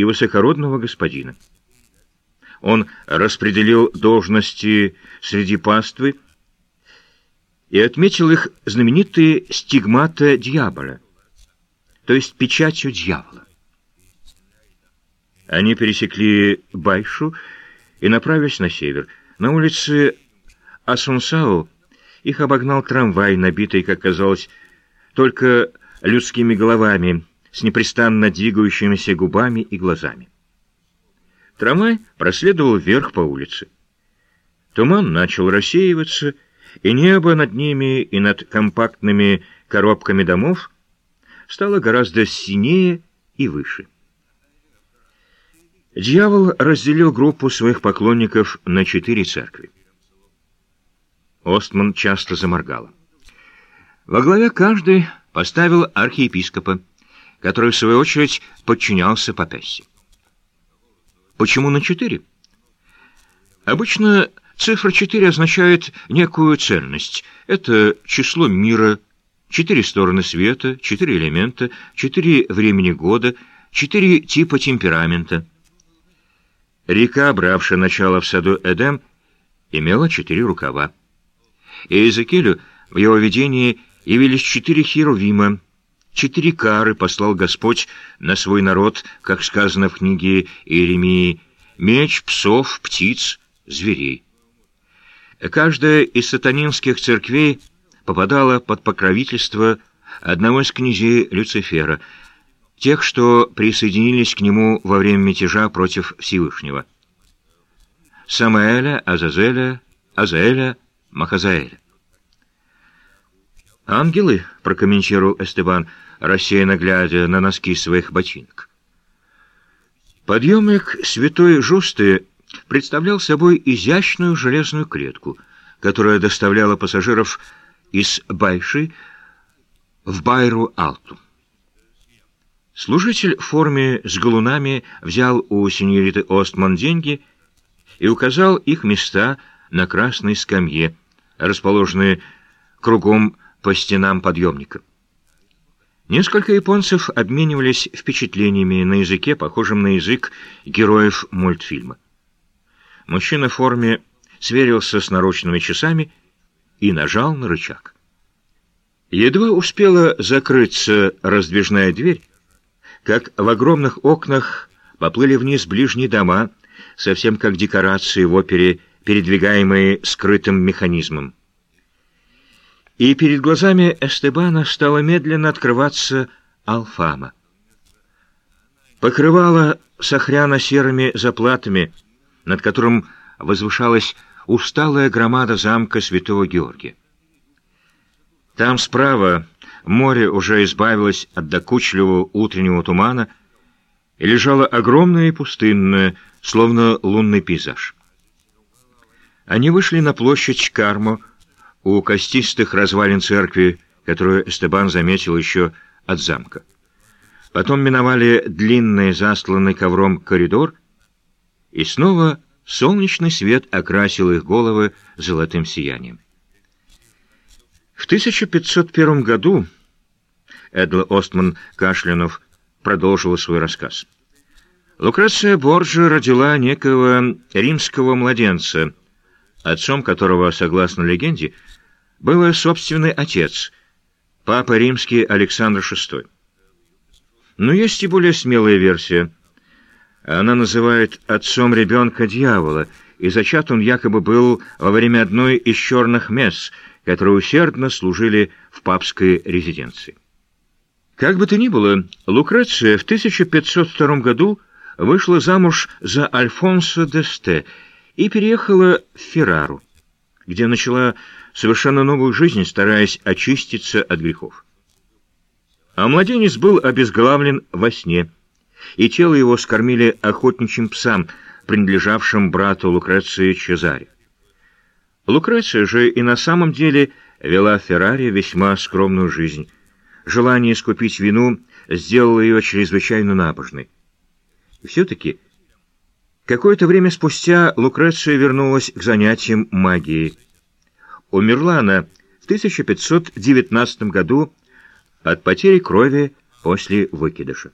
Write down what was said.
и высокородного господина. Он распределил должности среди паствы и отметил их знаменитые стигмата дьявола, то есть печатью дьявола. Они пересекли Байшу и направились на север. На улице Асунсау их обогнал трамвай, набитый, как казалось, только людскими головами, с непрестанно двигающимися губами и глазами. Трамвай проследовал вверх по улице. Туман начал рассеиваться, и небо над ними и над компактными коробками домов стало гораздо синее и выше. Дьявол разделил группу своих поклонников на четыре церкви. Остман часто заморгала. Во главе каждой поставил архиепископа, который, в свою очередь, подчинялся Папессе. Почему на четыре? Обычно цифра четыре означает некую цельность. Это число мира, четыре стороны света, четыре элемента, четыре времени года, четыре типа темперамента. Река, бравшая начало в саду Эдем, имела четыре рукава. И Иезекиилю в его видении явились четыре херувима, четыре кары послал Господь на свой народ, как сказано в книге Иеремии, меч, псов, птиц, зверей. Каждая из сатанинских церквей попадала под покровительство одного из князей Люцифера, тех, что присоединились к нему во время мятежа против Всевышнего. Самаэля, Азазеля, Азаэля, Махазаэля. «Ангелы», — прокомментировал Эстебан, рассеянно глядя на носки своих ботинок. Подъемник святой Жусты представлял собой изящную железную клетку, которая доставляла пассажиров из Байши в Байру-Алту. Служитель в форме с галунами взял у сеньориты Остман деньги и указал их места на красной скамье, расположенной кругом по стенам подъемника. Несколько японцев обменивались впечатлениями на языке, похожем на язык героев мультфильма. Мужчина в форме сверился с наручными часами и нажал на рычаг. Едва успела закрыться раздвижная дверь, как в огромных окнах поплыли вниз ближние дома, совсем как декорации в опере, передвигаемые скрытым механизмом и перед глазами Эстебана стала медленно открываться Алфама. Покрывало сохряно-серыми заплатами, над которым возвышалась усталая громада замка Святого Георгия. Там справа море уже избавилось от докучливого утреннего тумана и лежало огромное и пустынное, словно лунный пейзаж. Они вышли на площадь Кармо, у костистых развалин церкви, которую Эстебан заметил еще от замка. Потом миновали длинный застланный ковром коридор, и снова солнечный свет окрасил их головы золотым сиянием. В 1501 году Эдла Остман Кашлянов продолжила свой рассказ. Лукреция Борджа родила некого римского младенца, отцом которого, согласно легенде, был собственный отец, папа римский Александр VI. Но есть и более смелая версия. Она называет отцом ребенка дьявола, и зачат он якобы был во время одной из черных месс, которые усердно служили в папской резиденции. Как бы то ни было, Лукреция в 1502 году вышла замуж за Альфонсо де Сте и переехала в Феррару, где начала совершенно новую жизнь, стараясь очиститься от грехов. А младенец был обезглавлен во сне, и тело его скормили охотничьим псам, принадлежавшим брату Лукреции Чезаре. Лукреция же и на самом деле вела Феррари весьма скромную жизнь. Желание искупить вину сделало ее чрезвычайно набожной. И все-таки Какое-то время спустя Лукреция вернулась к занятиям магией. Умерла она в 1519 году от потери крови после выкидыша.